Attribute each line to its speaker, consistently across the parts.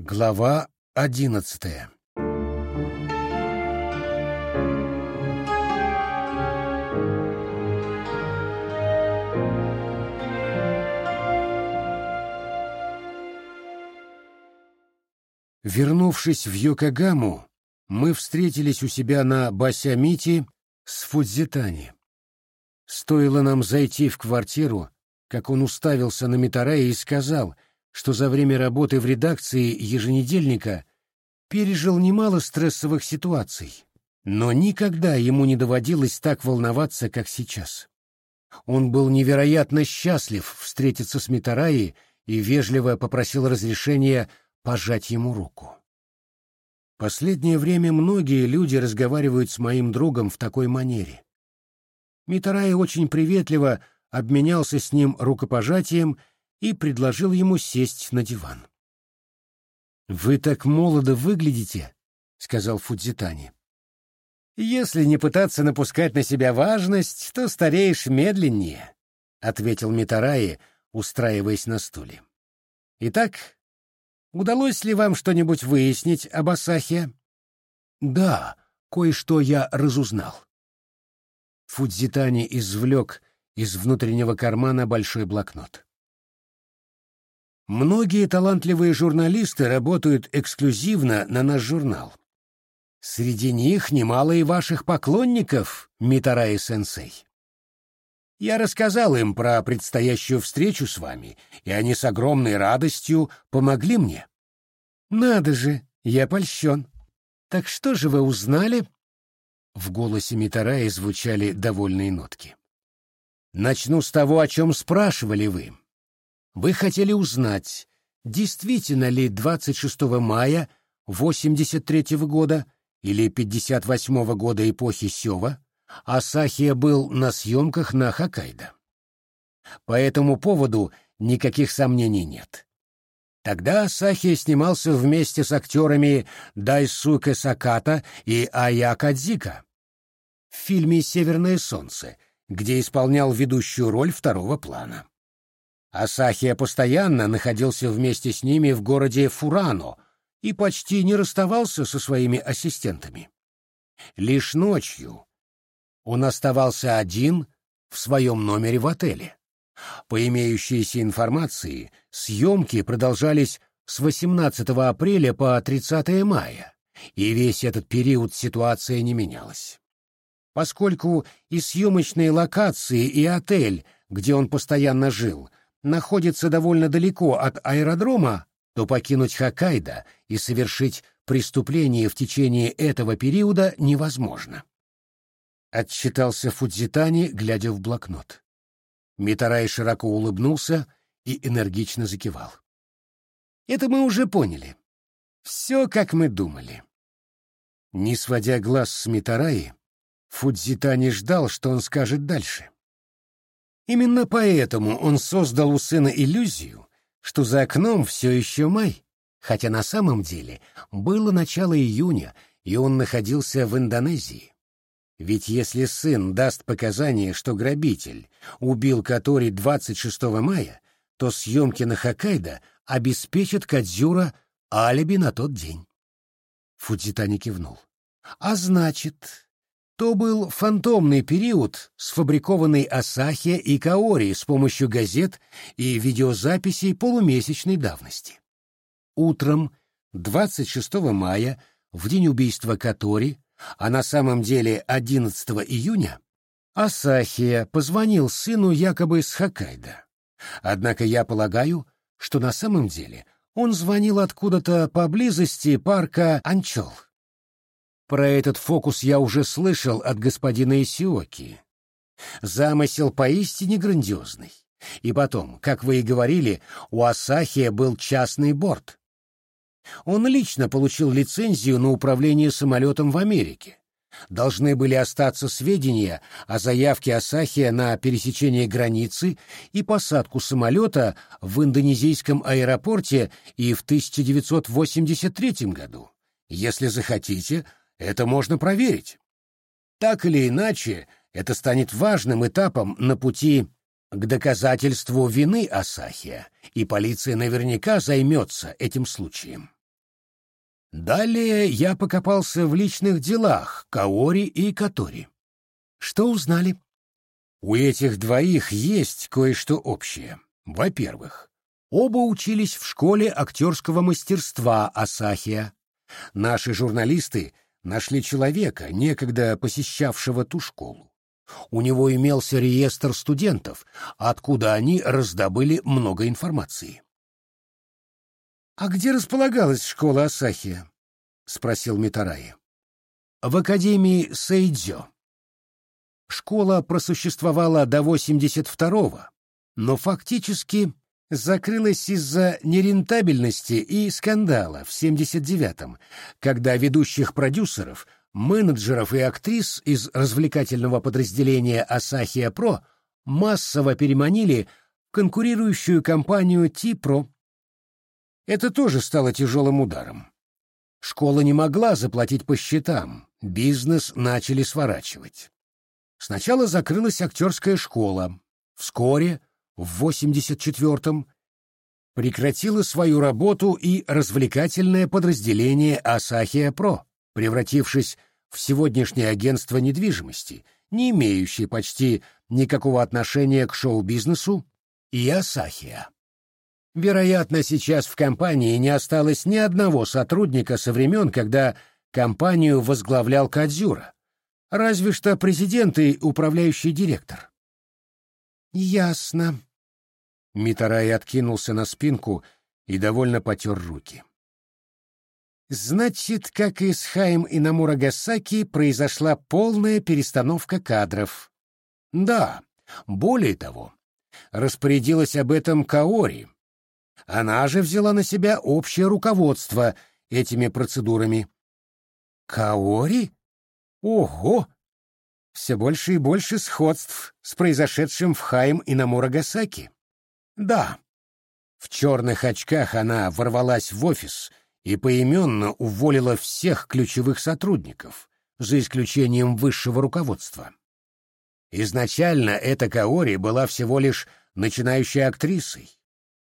Speaker 1: Глава одиннадцатая Вернувшись в Йокогаму, мы встретились у себя на Басямити с Фудзитани. Стоило нам зайти в квартиру, как он уставился на Митарая и сказал, что за время работы в редакции еженедельника пережил немало стрессовых ситуаций, но никогда ему не доводилось так волноваться, как сейчас. Он был невероятно счастлив встретиться с Митараи и вежливо попросил разрешения пожать ему руку. Последнее время многие люди разговаривают с моим другом в такой манере. Митарай очень приветливо обменялся с ним рукопожатием и предложил ему сесть на диван. «Вы так молодо выглядите», — сказал Фудзитани. «Если не пытаться напускать на себя важность, то стареешь медленнее», — ответил Митараи, устраиваясь на стуле. «Итак, удалось ли вам что-нибудь выяснить об Асахе?» «Да, кое-что я разузнал». Фудзитани извлек из внутреннего кармана большой блокнот. Многие талантливые журналисты работают эксклюзивно на наш журнал. Среди них немало и ваших поклонников, Митараи-сенсей. Я рассказал им про предстоящую встречу с вами, и они с огромной радостью помогли мне. Надо же, я польщен. Так что же вы узнали? В голосе Митараи звучали довольные нотки. Начну с того, о чем спрашивали вы. Вы хотели узнать, действительно ли 26 мая 83 года или 58 года эпохи Сёва Асахия был на съемках на Хоккайдо. По этому поводу никаких сомнений нет. Тогда Асахия снимался вместе с актерами Дайсуке Саката и Ая Кадзика в фильме «Северное солнце», где исполнял ведущую роль второго плана. Асахия постоянно находился вместе с ними в городе Фурано и почти не расставался со своими ассистентами. Лишь ночью он оставался один в своем номере в отеле. По имеющейся информации, съемки продолжались с 18 апреля по 30 мая, и весь этот период ситуация не менялась поскольку и съемочные локации, и отель, где он постоянно жил, находятся довольно далеко от аэродрома, то покинуть Хоккайдо и совершить преступление в течение этого периода невозможно. Отчитался Фудзитани, глядя в блокнот. Митарай широко улыбнулся и энергично закивал. «Это мы уже поняли. Все, как мы думали». Не сводя глаз с Митараи, Фудзита не ждал, что он скажет дальше. Именно поэтому он создал у сына иллюзию, что за окном все еще май, хотя на самом деле было начало июня, и он находился в Индонезии. Ведь если сын даст показания, что грабитель убил Катори 26 мая, то съемки на Хоккайдо обеспечат Кадзюра алиби на тот день. Фудзитани кивнул. А значит, то был фантомный период, сфабрикованный Асахи и Каори с помощью газет и видеозаписей полумесячной давности. Утром 26 мая, в день убийства Катори, а на самом деле 11 июня, Асахия позвонил сыну якобы с Хоккайдо. Однако я полагаю, что на самом деле он звонил откуда-то поблизости парка Анчол. Про этот фокус я уже слышал от господина Исиоки. Замысел поистине грандиозный. И потом, как вы и говорили, у Асахия был частный борт. Он лично получил лицензию на управление самолетом в Америке. Должны были остаться сведения о заявке Асахия на пересечение границы и посадку самолета в индонезийском аэропорте и в 1983 году. Если захотите, это можно проверить. Так или иначе, это станет важным этапом на пути к доказательству вины Асахия, и полиция наверняка займется этим случаем. Далее я покопался в личных делах Каори и Катори. Что узнали? У этих двоих есть кое-что общее. Во-первых, оба учились в школе актерского мастерства Асахия. Наши журналисты нашли человека, некогда посещавшего ту школу. У него имелся реестр студентов, откуда они раздобыли много информации. «А где располагалась школа Асахия?» — спросил Митараи. «В академии Сейдзё. Школа просуществовала до 82-го, но фактически закрылась из-за нерентабельности и скандала в 79-м, когда ведущих продюсеров, менеджеров и актрис из развлекательного подразделения Асахия Про массово переманили в конкурирующую компанию Ти-Про. Это тоже стало тяжелым ударом. Школа не могла заплатить по счетам, бизнес начали сворачивать. Сначала закрылась актерская школа. Вскоре, в 84-м, прекратило свою работу и развлекательное подразделение «Асахия Про», превратившись в сегодняшнее агентство недвижимости, не имеющее почти никакого отношения к шоу-бизнесу, и «Асахия». Вероятно, сейчас в компании не осталось ни одного сотрудника со времен, когда компанию возглавлял Кадзюра, Разве что президент и управляющий директор. Ясно. Митарай откинулся на спинку и довольно потер руки. Значит, как и с Хаем и Намурагасаки, произошла полная перестановка кадров. Да, более того, распорядилась об этом Каори. Она же взяла на себя общее руководство этими процедурами. Каори? Ого! Все больше и больше сходств с произошедшим в Хайм и на Мурагасаки. Да, в черных очках она ворвалась в офис и поименно уволила всех ключевых сотрудников, за исключением высшего руководства. Изначально эта Каори была всего лишь начинающей актрисой,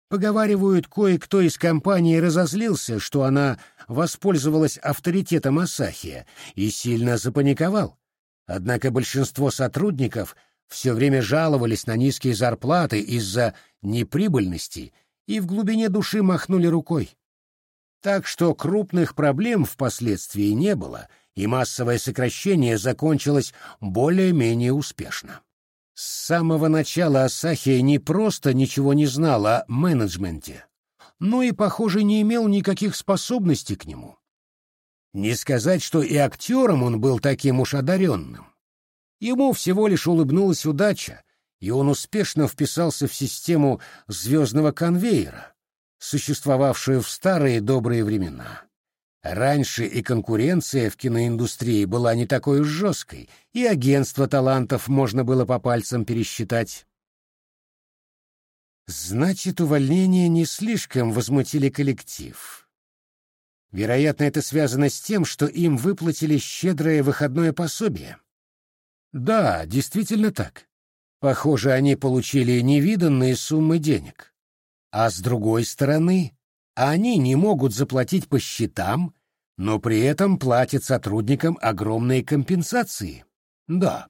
Speaker 1: Поговаривают, кое-кто из компании разозлился, что она воспользовалась авторитетом Асахия и сильно запаниковал. Однако большинство сотрудников все время жаловались на низкие зарплаты из-за неприбыльности и в глубине души махнули рукой. Так что крупных проблем впоследствии не было, и массовое сокращение закончилось более-менее успешно. С самого начала Асахия не просто ничего не знал о менеджменте, но и, похоже, не имел никаких способностей к нему. Не сказать, что и актером он был таким уж одаренным. Ему всего лишь улыбнулась удача, и он успешно вписался в систему звездного конвейера, существовавшую в старые добрые времена. Раньше и конкуренция в киноиндустрии была не такой уж жесткой, и агентство талантов можно было по пальцам пересчитать. Значит, увольнения не слишком возмутили коллектив. Вероятно, это связано с тем, что им выплатили щедрое выходное пособие. Да, действительно так. Похоже, они получили невиданные суммы денег. А с другой стороны, они не могут заплатить по счетам, но при этом платят сотрудникам огромные компенсации. Да.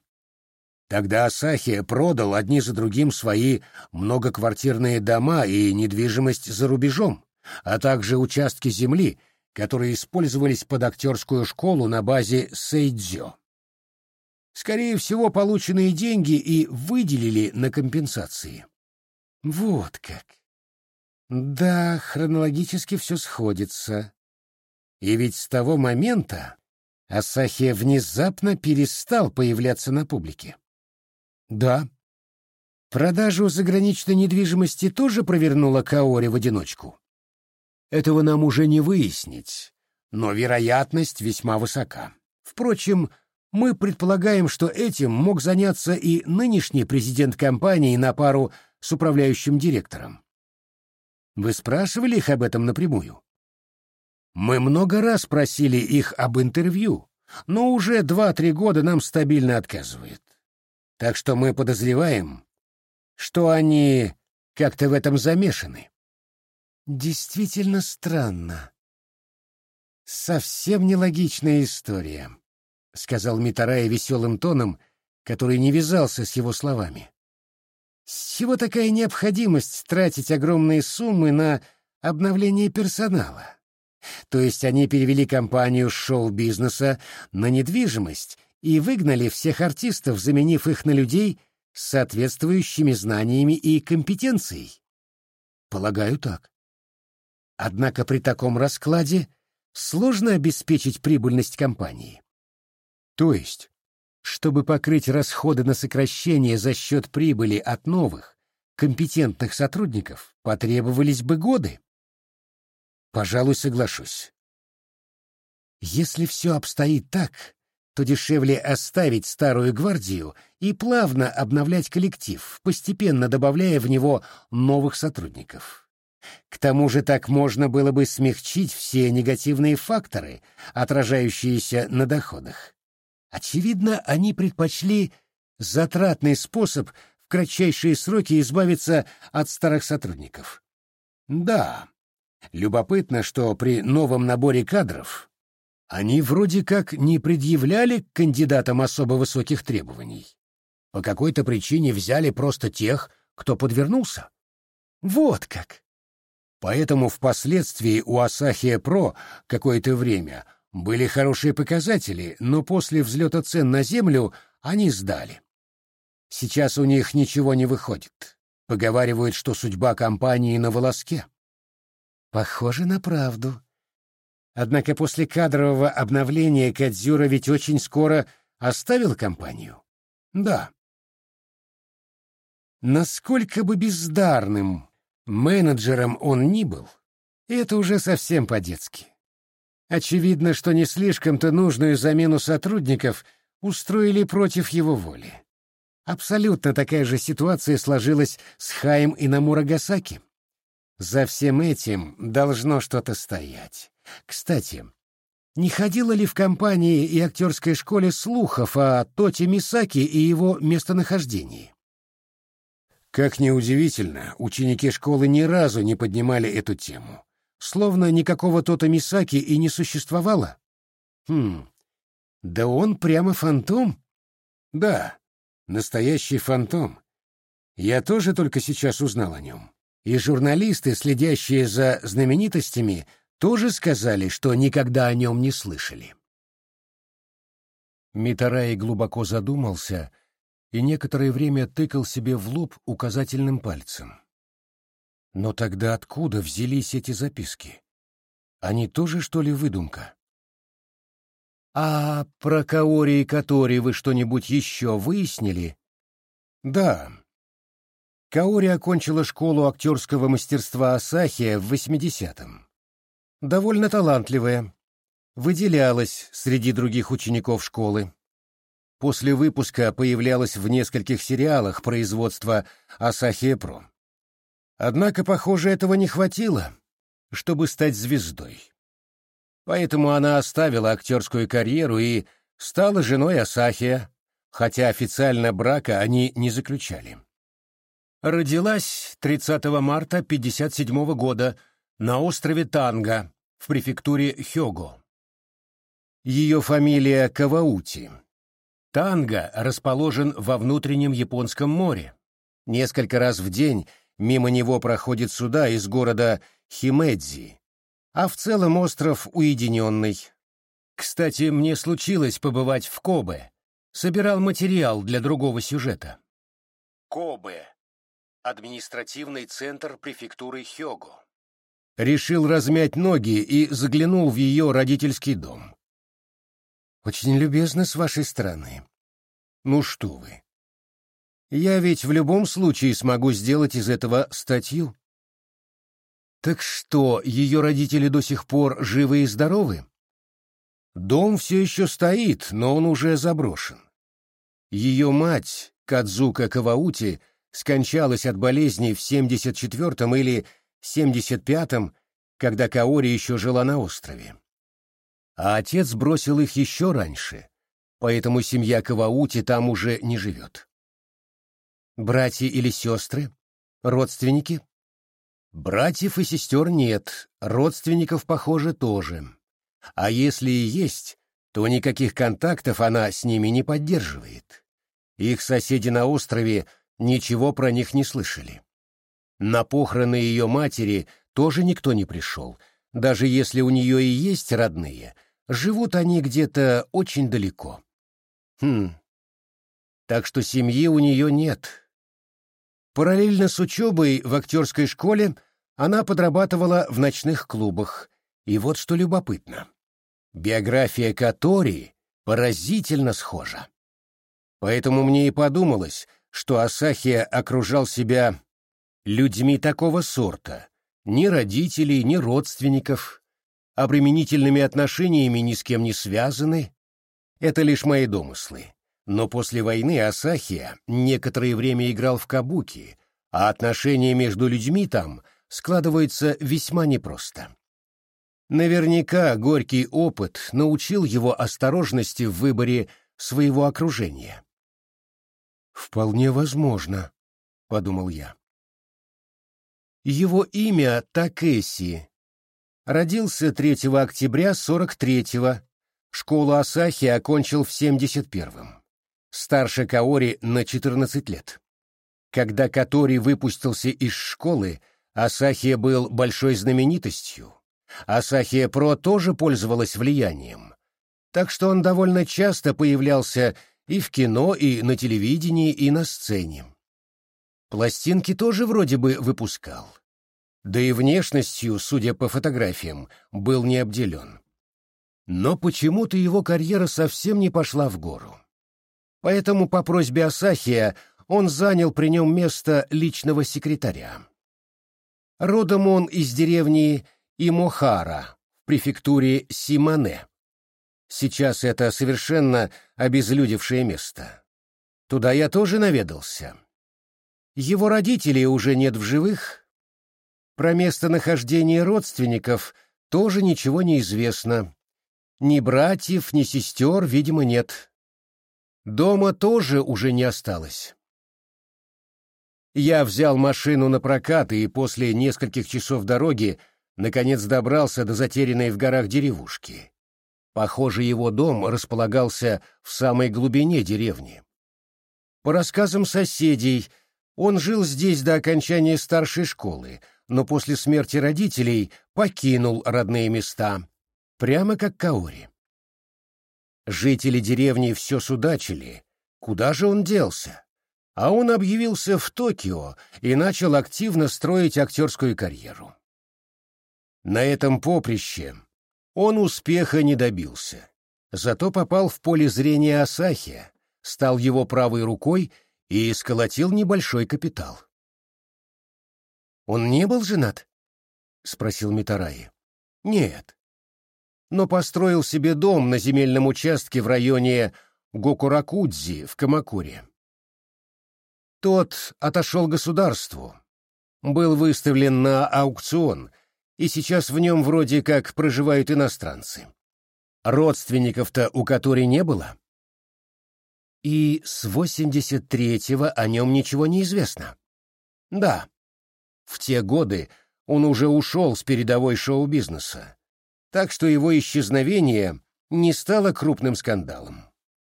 Speaker 1: Тогда Асахия продал одни за другим свои многоквартирные дома и недвижимость за рубежом, а также участки земли, которые использовались под актерскую школу на базе Сейдзё. Скорее всего, полученные деньги и выделили на компенсации. Вот как. Да, хронологически все сходится. И ведь с того момента Асахия внезапно перестал появляться на публике. Да. Продажу заграничной недвижимости тоже провернула Каори в одиночку. Этого нам уже не выяснить, но вероятность весьма высока. Впрочем, мы предполагаем, что этим мог заняться и нынешний президент компании на пару с управляющим директором. Вы спрашивали их об этом напрямую? Мы много раз просили их об интервью, но уже два-три года нам стабильно отказывают. Так что мы подозреваем, что они как-то в этом замешаны. Действительно странно. «Совсем нелогичная история», — сказал Митарай веселым тоном, который не вязался с его словами. «С чего такая необходимость тратить огромные суммы на обновление персонала? То есть они перевели компанию шоу-бизнеса на недвижимость и выгнали всех артистов, заменив их на людей с соответствующими знаниями и компетенцией? Полагаю, так. Однако при таком раскладе сложно обеспечить прибыльность компании. То есть, чтобы покрыть расходы на сокращение за счет прибыли от новых, компетентных сотрудников, потребовались бы годы. Пожалуй, соглашусь. Если все обстоит так, то дешевле оставить старую гвардию и плавно обновлять коллектив, постепенно добавляя в него новых сотрудников. К тому же так можно было бы смягчить все негативные факторы, отражающиеся на доходах. Очевидно, они предпочли затратный способ в кратчайшие сроки избавиться от старых сотрудников. Да, любопытно, что при новом наборе кадров они вроде как не предъявляли к кандидатам особо высоких требований. По какой-то причине взяли просто тех, кто подвернулся. Вот как. Поэтому впоследствии у Асахия Про какое-то время были хорошие показатели, но после взлета цен на землю они сдали. Сейчас у них ничего не выходит. Поговаривают, что судьба компании на волоске. Похоже на правду. Однако после кадрового обновления Кадзюра ведь очень скоро оставил компанию. Да. Насколько бы бездарным Менеджером он ни был, это уже совсем по-детски. Очевидно, что не слишком-то нужную замену сотрудников устроили против его воли. Абсолютно такая же ситуация сложилась с Хаем и Намурагасаки. За всем этим должно что-то стоять. Кстати, не ходило ли в компании и актерской школе слухов о Тоте Мисаки и его местонахождении? Как ни удивительно, ученики школы ни разу не поднимали эту тему. Словно никакого Тота Мисаки и не существовало. Хм, да он прямо фантом? Да, настоящий фантом. Я тоже только сейчас узнал о нем. И журналисты, следящие за знаменитостями, тоже сказали, что никогда о нем не слышали. Митарай глубоко задумался и некоторое время тыкал себе в лоб указательным пальцем. Но тогда откуда взялись эти записки? Они тоже, что ли, выдумка? А про Каори и Катори вы что-нибудь еще выяснили? Да. Каори окончила школу актерского мастерства Асахия в 80-м. Довольно талантливая. Выделялась среди других учеников школы после выпуска появлялась в нескольких сериалах производства Asahi Pro. Однако, похоже, этого не хватило, чтобы стать звездой. Поэтому она оставила актерскую карьеру и стала женой Асахия, хотя официально брака они не заключали. Родилась 30 марта 1957 года на острове Танга в префектуре Хёго. Ее фамилия Каваути. Танга расположен во внутреннем Японском море. Несколько раз в день мимо него проходит суда из города Химэдзи, а в целом остров уединенный. Кстати, мне случилось побывать в Кобе. Собирал материал для другого сюжета. Кобе. Административный центр префектуры Хёго. Решил размять ноги и заглянул в ее родительский дом. Очень любезно с вашей стороны. Ну что вы. Я ведь в любом случае смогу сделать из этого статью. Так что, ее родители до сих пор живы и здоровы? Дом все еще стоит, но он уже заброшен. Ее мать, Кадзука Каваути, скончалась от болезни в 74-м или 75-м, когда Каори еще жила на острове а отец бросил их еще раньше, поэтому семья Каваути там уже не живет. Братья или сестры? Родственники? Братьев и сестер нет, родственников, похоже, тоже. А если и есть, то никаких контактов она с ними не поддерживает. Их соседи на острове ничего про них не слышали. На похороны ее матери тоже никто не пришел, даже если у нее и есть родные, живут они где-то очень далеко. Хм, так что семьи у нее нет. Параллельно с учебой в актерской школе она подрабатывала в ночных клубах. И вот что любопытно. Биография Катори поразительно схожа. Поэтому мне и подумалось, что Асахия окружал себя людьми такого сорта, ни родителей, ни родственников, обременительными отношениями ни с кем не связаны. Это лишь мои домыслы. Но после войны Асахия некоторое время играл в кабуки, а отношения между людьми там складываются весьма непросто. Наверняка горький опыт научил его осторожности в выборе своего окружения. «Вполне возможно», — подумал я. Его имя Такеси. Родился 3 октября 43-го. Школу Асахи окончил в 71-м. Старше Каори на 14 лет. Когда Катори выпустился из школы, Асахия был большой знаменитостью. Асахия Про тоже пользовалась влиянием. Так что он довольно часто появлялся и в кино, и на телевидении, и на сцене. Пластинки тоже вроде бы выпускал. Да и внешностью, судя по фотографиям, был не обделен. Но почему-то его карьера совсем не пошла в гору. Поэтому по просьбе Асахия он занял при нем место личного секретаря. Родом он из деревни Имохара в префектуре Симане. Сейчас это совершенно обезлюдевшее место. Туда я тоже наведался. Его родителей уже нет в живых. Про местонахождение родственников тоже ничего не известно. Ни братьев, ни сестер, видимо, нет. Дома тоже уже не осталось. Я взял машину на прокат и после нескольких часов дороги наконец добрался до затерянной в горах деревушки. Похоже, его дом располагался в самой глубине деревни. По рассказам соседей, он жил здесь до окончания старшей школы, но после смерти родителей покинул родные места, прямо как Каори. Жители деревни все судачили, куда же он делся? А он объявился в Токио и начал активно строить актерскую карьеру. На этом поприще он успеха не добился, зато попал в поле зрения Асахи, стал его правой рукой и сколотил небольшой капитал. «Он не был женат?» — спросил Митараи. «Нет. Но построил себе дом на земельном участке в районе Гокуракудзи в Камакуре. Тот отошел государству, был выставлен на аукцион и сейчас в нем вроде как проживают иностранцы. Родственников-то у которой не было. И с 83-го о нем ничего не известно. Да, в те годы он уже ушел с передовой шоу-бизнеса, так что его исчезновение не стало крупным скандалом,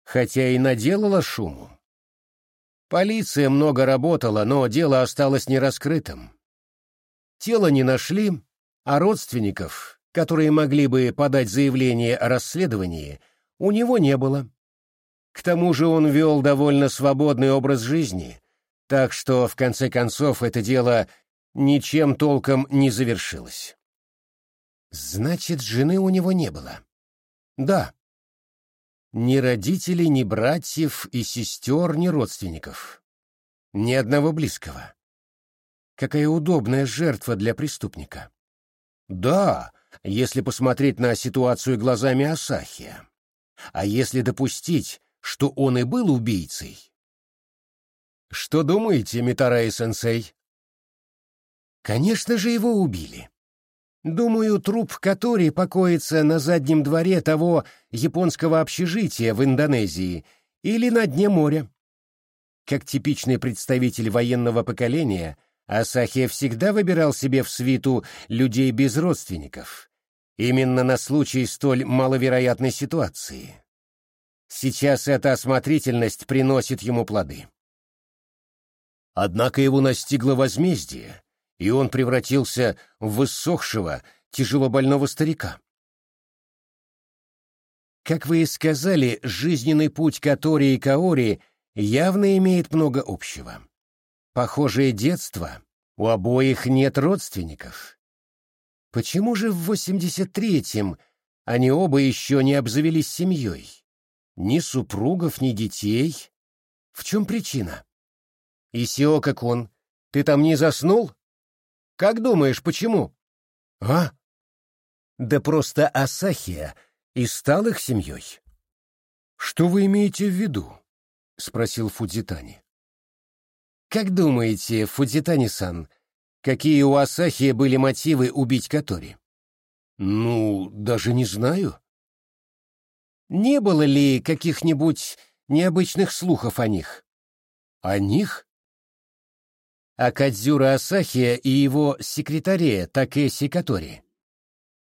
Speaker 1: хотя и наделало шуму. Полиция много работала, но дело осталось нераскрытым. Тело не нашли, а родственников, которые могли бы подать заявление о расследовании, у него не было. К тому же он вел довольно свободный образ жизни, так что, в конце концов, это дело ничем толком не завершилось. Значит, жены у него не было. Да. Ни родителей, ни братьев и сестер, ни родственников. Ни одного близкого. Какая удобная жертва для преступника. Да, если посмотреть на ситуацию глазами Асахи. А если допустить, что он и был убийцей? Что думаете, Митараи-сенсей? Конечно же, его убили. Думаю, труп Катори покоится на заднем дворе того японского общежития в Индонезии или на дне моря. Как типичный представитель военного поколения — Асахия всегда выбирал себе в свиту людей без родственников, Именно на случай столь маловероятной ситуации. Сейчас эта осмотрительность приносит ему плоды. Однако его настигло возмездие, и он превратился в высохшего, тяжелобольного старика. Как вы и сказали, жизненный путь Катори и Каори явно имеет много общего. Похожее детство, у обоих нет родственников. Почему же в 83-м они оба еще не обзавелись семьей? Ни супругов, ни детей. В чем причина? Исио, как он, ты там не заснул? Как думаешь, почему? А? Да просто Асахия и стал их семьей. Что вы имеете в виду? Спросил Фудзитани. Как думаете, Фудзитани-сан, какие у Асахия были мотивы убить Катори? Ну, даже не знаю. Не было ли каких-нибудь необычных слухов о них? О них? О Кадзюра Асахия и его секретаре Такеси Катори.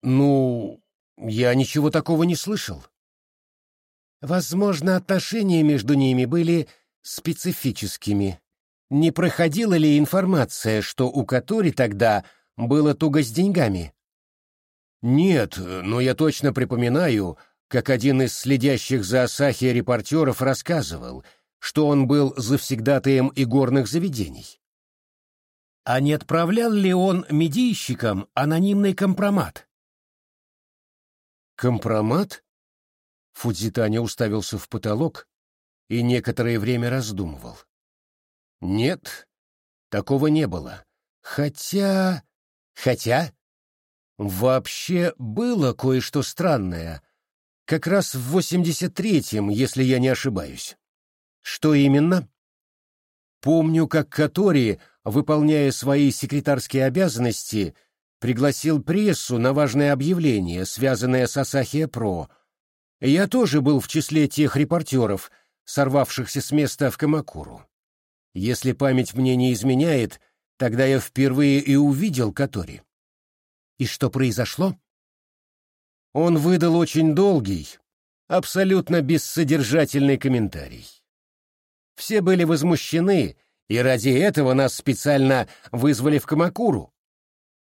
Speaker 1: Ну, я ничего такого не слышал. Возможно, отношения между ними были специфическими. Не проходила ли информация, что у Катори тогда было туго с деньгами? Нет, но я точно припоминаю, как один из следящих за Асахи репортеров рассказывал, что он был завсегдатаем игорных заведений. А не отправлял ли он медийщикам анонимный компромат? Компромат? Фудзитаня уставился в потолок и некоторое время раздумывал. Нет, такого не было. Хотя... Хотя... Вообще было кое-что странное. Как раз в 83-м, если я не ошибаюсь. Что именно? Помню, как Катори, выполняя свои секретарские обязанности, пригласил прессу на важное объявление, связанное с Асахия Про. Я тоже был в числе тех репортеров, сорвавшихся с места в Камакуру. Если память мне не изменяет, тогда я впервые и увидел Катори. И что произошло? Он выдал очень долгий, абсолютно бессодержательный комментарий. Все были возмущены, и ради этого нас специально вызвали в Камакуру.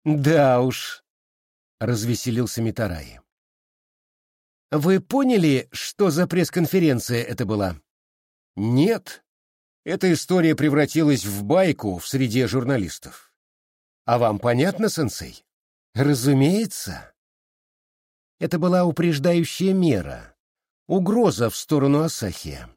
Speaker 1: Да уж, развеселился Митараи. Вы поняли, что за пресс-конференция это была? Нет. Эта история превратилась в байку в среде журналистов. А вам понятно, сенсей? Разумеется. Это была упреждающая мера, угроза в сторону Асахия.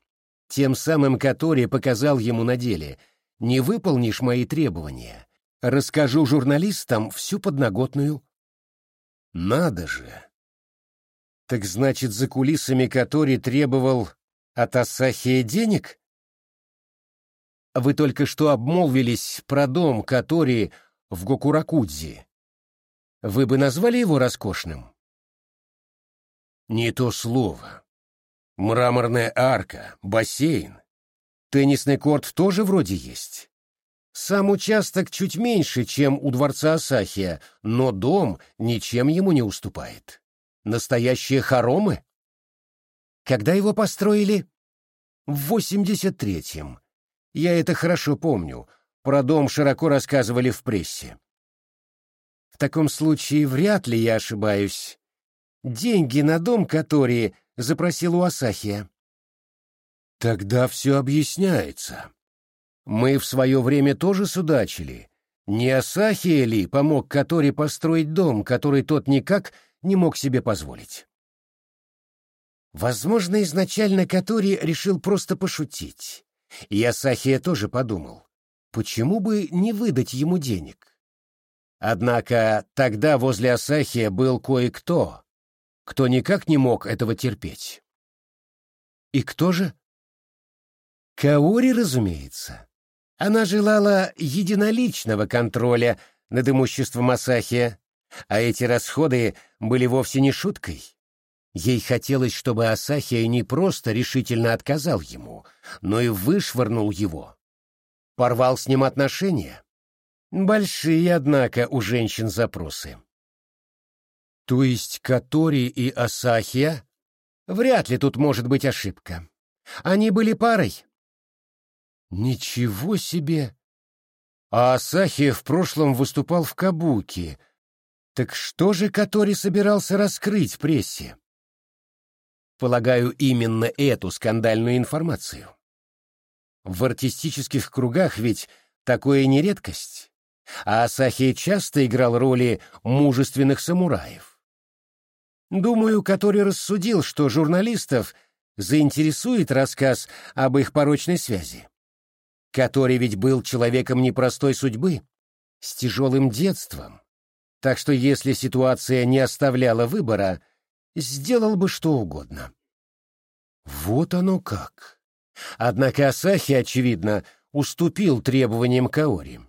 Speaker 1: Тем самым Катори показал ему на деле, не выполнишь мои требования, Расскажу журналистам всю подноготную. Надо же! Так значит, за кулисами который требовал от Асахия денег? Вы только что обмолвились про дом который в Гокуракудзе. Вы бы назвали его роскошным? Не то слово. Мраморная арка, бассейн. Теннисный корт тоже вроде есть. Сам участок чуть меньше, чем у дворца Асахия, но дом ничем ему не уступает. Настоящие хоромы? Когда его построили? В 83-м. Я это хорошо помню. Про дом широко рассказывали в прессе. В таком случае вряд ли я ошибаюсь. Деньги на дом, которые запросил у Асахия. Тогда все объясняется. Мы в свое время тоже судачили. Не Асахия ли помог Катори построить дом, который тот никак не мог себе позволить? Возможно, изначально Катори решил просто пошутить. И Асахия тоже подумал, почему бы не выдать ему денег? Однако тогда возле Асахия был кое-кто, кто никак не мог этого терпеть. И кто же? Каори, разумеется. Она желала единоличного контроля над имуществом Асахия, а эти расходы были вовсе не шуткой. Ей хотелось, чтобы Асахия не просто решительно отказал ему, но и вышвырнул его. Порвал с ним отношения. Большие, однако, у женщин запросы. То есть Катори и Асахия? Вряд ли тут может быть ошибка. Они были парой. Ничего себе! А Асахия в прошлом выступал в Кабуки. Так что же Катори собирался раскрыть в прессе? Полагаю, именно эту скандальную информацию. В артистических кругах ведь такое не редкость, а Асахия часто играл роли мужественных самураев. Думаю, который рассудил, что журналистов заинтересует рассказ об их порочной связи который ведь был человеком непростой судьбы, с тяжелым детством. Так что если ситуация не оставляла выбора, сделал бы что угодно. Вот оно как. Однако Асахи, очевидно, уступил требованиям Каори.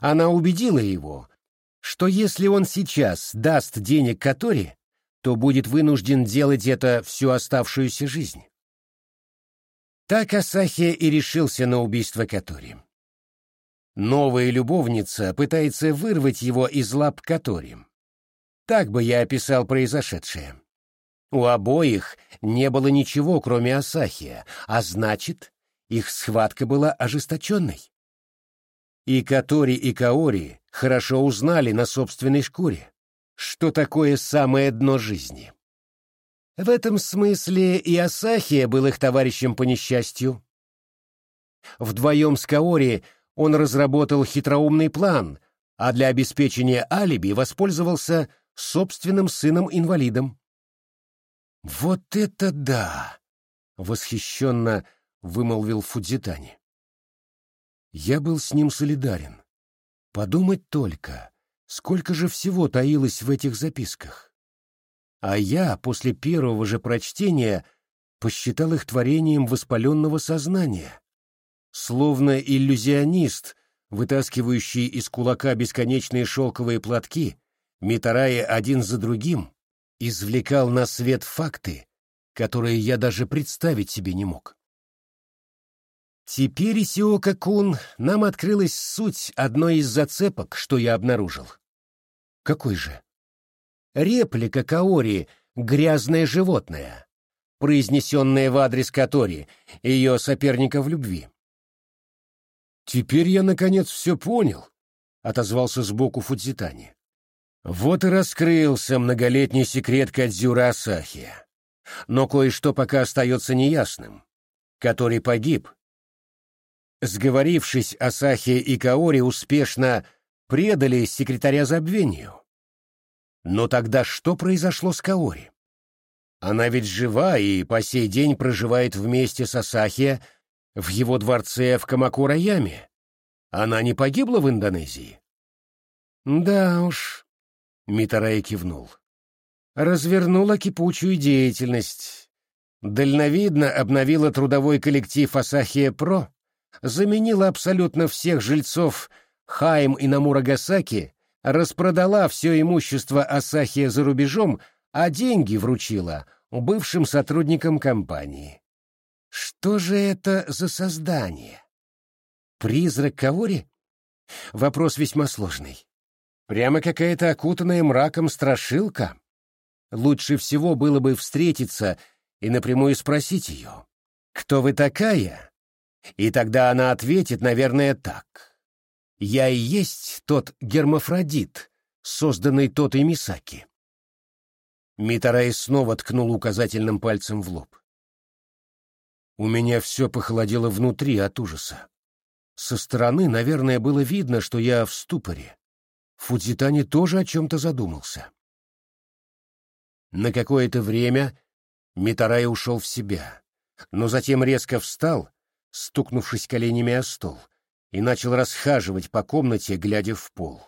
Speaker 1: Она убедила его, что если он сейчас даст денег Катори, то будет вынужден делать это всю оставшуюся жизнь. Так Асахия и решился на убийство Катори. Новая любовница пытается вырвать его из лап Катори. Так бы я описал произошедшее. У обоих не было ничего, кроме Асахия, а значит, их схватка была ожесточенной. И Катори, и Каори хорошо узнали на собственной шкуре, что такое самое дно жизни. В этом смысле и Асахия был их товарищем по несчастью. Вдвоем с Каори он разработал хитроумный план, а для обеспечения алиби воспользовался собственным сыном-инвалидом. «Вот это да!» — восхищенно вымолвил Фудзитани. Я был с ним солидарен. Подумать только, сколько же всего таилось в этих записках а я после первого же прочтения посчитал их творением воспаленного сознания. Словно иллюзионист, вытаскивающий из кулака бесконечные шелковые платки, Митарая один за другим, извлекал на свет факты, которые я даже представить себе не мог. Теперь, Исиока-кун, нам открылась суть одной из зацепок, что я обнаружил. Какой же? Реплика Каори «грязное животное», произнесенная в адрес Катори, ее соперника в любви. «Теперь я, наконец, все понял», — отозвался сбоку Фудзитани. Вот и раскрылся многолетний секрет Кадзюра Асахи. Но кое-что пока остается неясным. Который погиб. Сговорившись, Асахи и Каори успешно предали секретаря забвению. Но тогда что произошло с Каори? Она ведь жива и по сей день проживает вместе с Асахия в его дворце в Камакураяме. Она не погибла в Индонезии? Да уж, Митарай кивнул. Развернула кипучую деятельность. Дальновидно обновила трудовой коллектив Асахия Про, заменила абсолютно всех жильцов Хайм и Намурагасаки распродала все имущество Асахия за рубежом, а деньги вручила бывшим сотрудникам компании. Что же это за создание? Призрак Кавори? Вопрос весьма сложный. Прямо какая-то окутанная мраком страшилка. Лучше всего было бы встретиться и напрямую спросить ее, «Кто вы такая?» И тогда она ответит, наверное, так. Я и есть тот гермафродит, созданный тот и Мисаки. Митарай снова ткнул указательным пальцем в лоб. У меня все похолодело внутри от ужаса. Со стороны, наверное, было видно, что я в ступоре. Фудзитани тоже о чем-то задумался. На какое-то время Митарай ушел в себя, но затем резко встал, стукнувшись коленями о стол, и начал расхаживать по комнате, глядя в пол.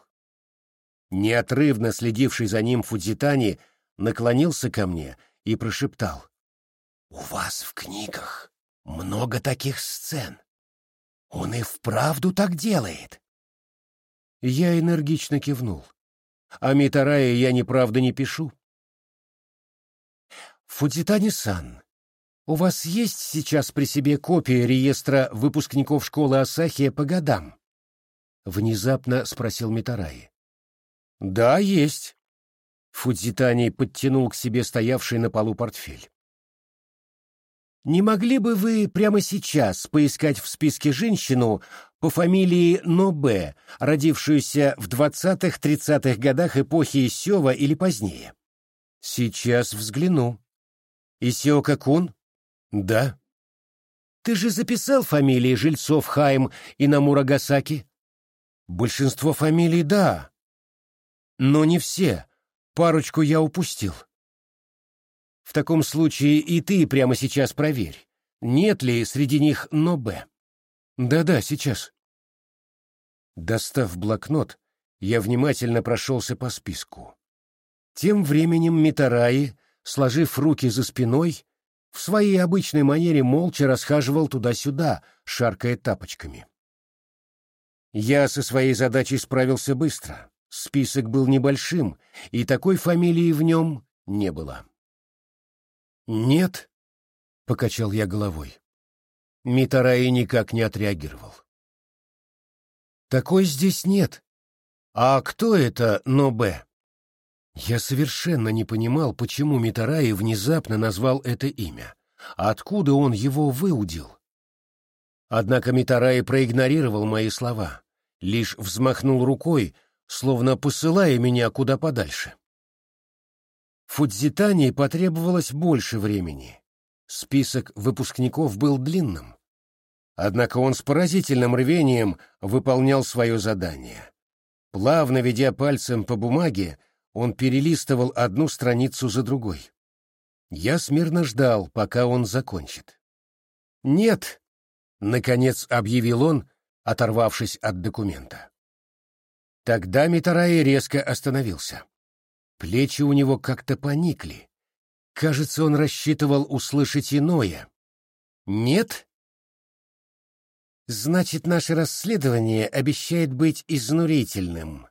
Speaker 1: Неотрывно следивший за ним Фудзитани наклонился ко мне и прошептал. «У вас в книгах много таких сцен. Он и вправду так делает». Я энергично кивнул. А Митарая я неправда не пишу. Фудзитани-сан, у вас есть сейчас при себе копия реестра выпускников школы Асахия по годам? Внезапно спросил Митараи. Да, есть. Фудзитани подтянул к себе стоявший на полу портфель. «Не могли бы вы прямо сейчас поискать в списке женщину по фамилии Нобе, родившуюся в двадцатых-тридцатых годах эпохи Исева или позднее?» «Сейчас взгляну». «Исеока Кун?» «Да». «Ты же записал фамилии жильцов Хайм и Намурагасаки?» «Большинство фамилий — да. Но не все. Парочку я упустил. В таком случае и ты прямо сейчас проверь, нет ли среди них Нобе. Да-да, сейчас. Достав блокнот, я внимательно прошелся по списку. Тем временем Митараи, сложив руки за спиной, в своей обычной манере молча расхаживал туда-сюда, шаркая тапочками. Я со своей задачей справился быстро. Список был небольшим, и такой фамилии в нем не было. «Нет», — покачал я головой. Митараи никак не отреагировал. «Такой здесь нет. А кто это Нобе?» Я совершенно не понимал, почему Митараи внезапно назвал это имя. Откуда он его выудил? Однако Митараи проигнорировал мои слова, лишь взмахнул рукой, словно посылая меня куда подальше. Фудзитане потребовалось больше времени. Список выпускников был длинным. Однако он с поразительным рвением выполнял свое задание. Плавно ведя пальцем по бумаге, он перелистывал одну страницу за другой. Я смирно ждал, пока он закончит. «Нет», — наконец объявил он, оторвавшись от документа. Тогда Митараи резко остановился. Плечи у него как-то поникли. Кажется, он рассчитывал услышать иное. «Нет?» «Значит, наше расследование обещает быть изнурительным.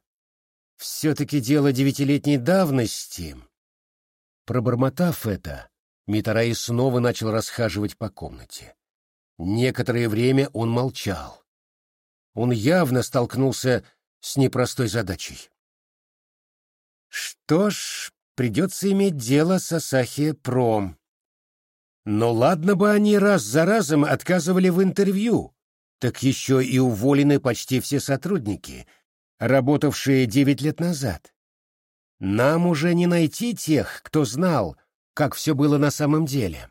Speaker 1: Все-таки дело девятилетней давности». Пробормотав это, Митараи снова начал расхаживать по комнате. Некоторое время он молчал. Он явно столкнулся с непростой задачей. Что ж, придется иметь дело с Асахия Пром. Но ладно бы они раз за разом отказывали в интервью, так еще и уволены почти все сотрудники, работавшие девять лет назад. Нам уже не найти тех, кто знал, как все было на самом деле.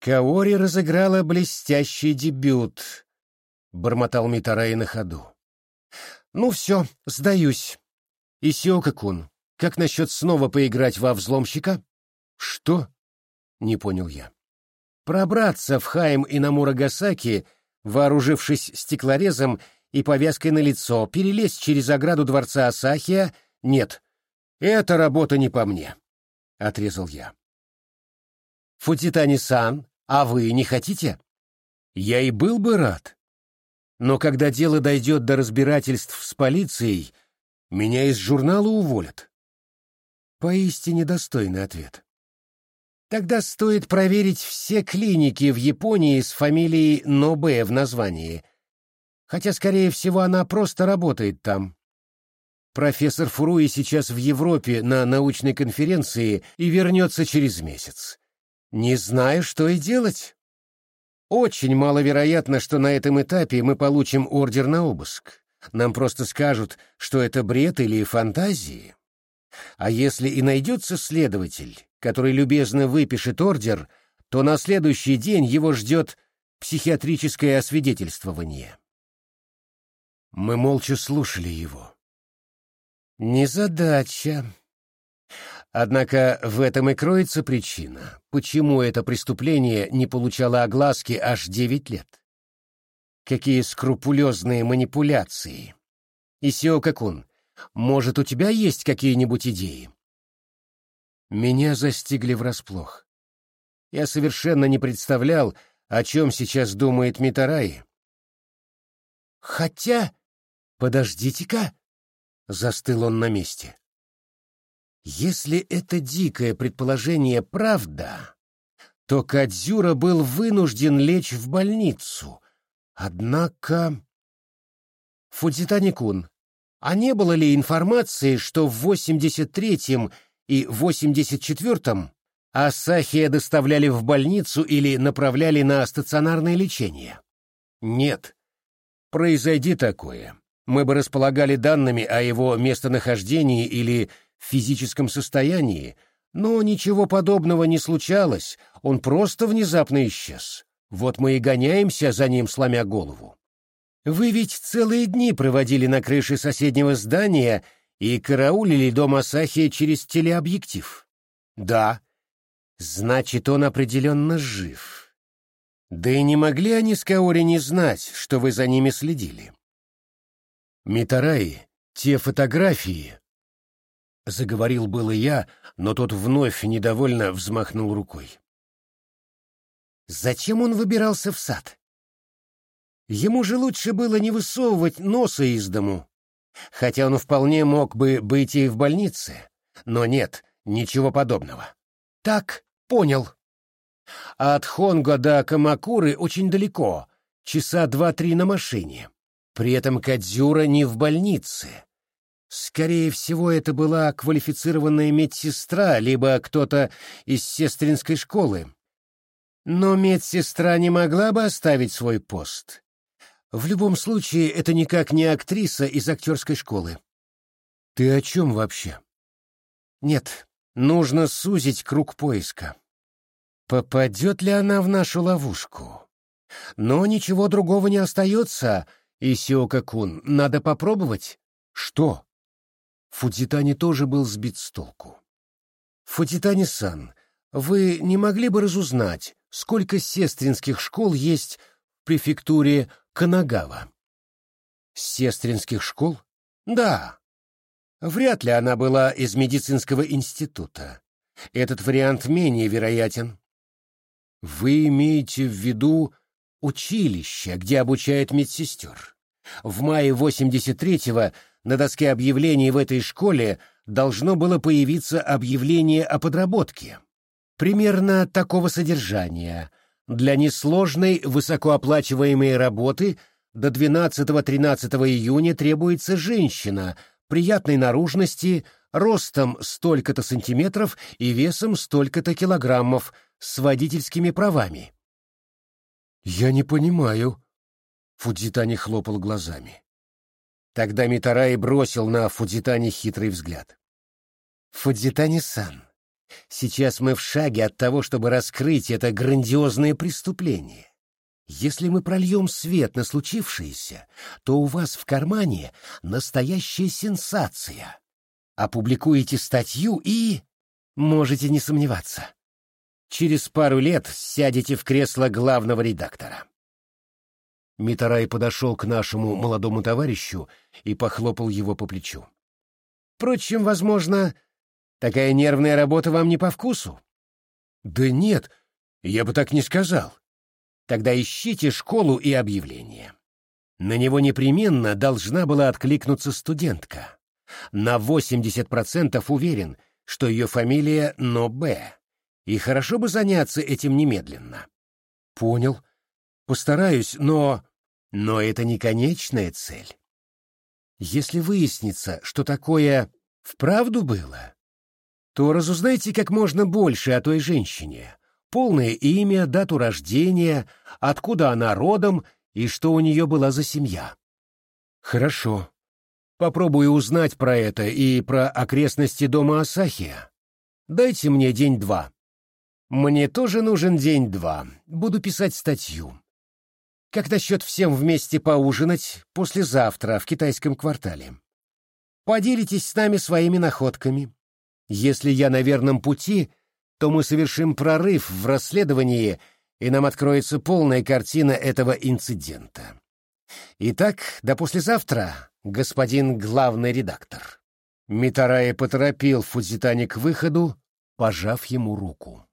Speaker 1: Каори разыграла блестящий дебют, — бормотал Митарай на ходу. «Ну все, сдаюсь. Исиока-кун, как насчет снова поиграть во взломщика?» «Что?» — не понял я. «Пробраться в Хайм и на Мурагасаки, вооружившись стеклорезом и повязкой на лицо, перелезть через ограду дворца Асахия? Нет, эта работа не по мне», — отрезал я. «Фудзитани-сан, а вы не хотите?» «Я и был бы рад», но когда дело дойдет до разбирательств с полицией, меня из журнала уволят. Поистине достойный ответ. Тогда стоит проверить все клиники в Японии с фамилией Нобе в названии. Хотя, скорее всего, она просто работает там. Профессор Фуруи сейчас в Европе на научной конференции и вернется через месяц. Не знаю, что и делать. Очень маловероятно, что на этом этапе мы получим ордер на обыск. Нам просто скажут, что это бред или фантазии. А если и найдется следователь, который любезно выпишет ордер, то на следующий день его ждет психиатрическое освидетельствование. Мы молча слушали его. «Незадача», Однако в этом и кроется причина, почему это преступление не получало огласки аж девять лет. Какие скрупулезные манипуляции. Исио-какун, может, у тебя есть какие-нибудь идеи? Меня застигли врасплох. Я совершенно не представлял, о чем сейчас думает Митараи. Хотя... Подождите-ка! Застыл он на месте. Если это дикое предположение правда, то Кадзюра был вынужден лечь в больницу. Однако... Фудзитани-кун, А не было ли информации, что в 83-м и 84-м Асахия доставляли в больницу или направляли на стационарное лечение? Нет. Произойди такое. Мы бы располагали данными о его местонахождении или физическом состоянии, но ничего подобного не случалось, он просто внезапно исчез. Вот мы и гоняемся за ним, сломя голову. Вы ведь целые дни проводили на крыше соседнего здания и караулили дом Асахи через телеобъектив. Да. Значит, он определенно жив. Да и не могли они с Каори не знать, что вы за ними следили. Митараи, те фотографии... Заговорил было я, но тот вновь недовольно взмахнул рукой. Зачем он выбирался в сад? Ему же лучше было не высовывать носа из дому, хотя он вполне мог бы быть и в больнице. Но нет, ничего подобного. Так, понял. От Хонго до Камакуры очень далеко, часа два-три на машине. При этом Кадзюра не в больнице. Скорее всего, это была квалифицированная медсестра, либо кто-то из сестринской школы. Но медсестра не могла бы оставить свой пост. В любом случае, это никак не актриса из актерской школы. Ты о чем вообще? Нет, нужно сузить круг поиска. Попадет ли она в нашу ловушку? Но ничего другого не остается, Исиока-кун, надо попробовать. Что? Фудзитани тоже был сбит с толку. Фудзитани-сан, вы не могли бы разузнать, сколько сестринских школ есть в префектуре Канагава. Сестринских школ? Да. Вряд ли она была из медицинского института. Этот вариант менее вероятен. Вы имеете в виду училище, где обучают медсестер? В мае 83-го на доске объявлений в этой школе должно было появиться объявление о подработке. Примерно такого содержания. Для несложной, высокооплачиваемой работы до 12-13 июня требуется женщина приятной наружности, ростом столько-то сантиметров и весом столько-то килограммов с водительскими правами. «Я не понимаю», — Фудзитани хлопал глазами. Тогда Митараи бросил на Фудзитани хитрый взгляд. «Фудзитани-сан, Сейчас мы в шаге от того, чтобы раскрыть это грандиозное преступление. Если мы прольем свет на случившееся, то у вас в кармане настоящая сенсация. Опубликуете статью и... Можете не сомневаться. Через пару лет сядете в кресло главного редактора. Митарай подошел к нашему молодому товарищу и похлопал его по плечу. Впрочем, возможно, Такая нервная работа вам не по вкусу? Да нет, я бы так не сказал. Тогда ищите школу и объявление. На него непременно должна была откликнуться студентка. На 80% уверен, что ее фамилия Нобе. И хорошо бы заняться этим немедленно. Понял. Постараюсь, но... Но это не конечная цель. Если выяснится, что такое вправду было, то разузнайте как можно больше о той женщине. Полное имя, дату рождения, откуда она родом и что у нее была за семья. Хорошо. Попробую узнать про это и про окрестности дома Асахия. Дайте мне день-два. Мне тоже нужен день-два. Буду писать статью. Как насчет всем вместе поужинать послезавтра в китайском квартале? Поделитесь с нами своими находками. Если я на верном пути, то мы совершим прорыв в расследовании, и нам откроется полная картина этого инцидента. Итак, до послезавтра, господин главный редактор. Митарая поторопил Фудзитани к выходу, пожав ему руку.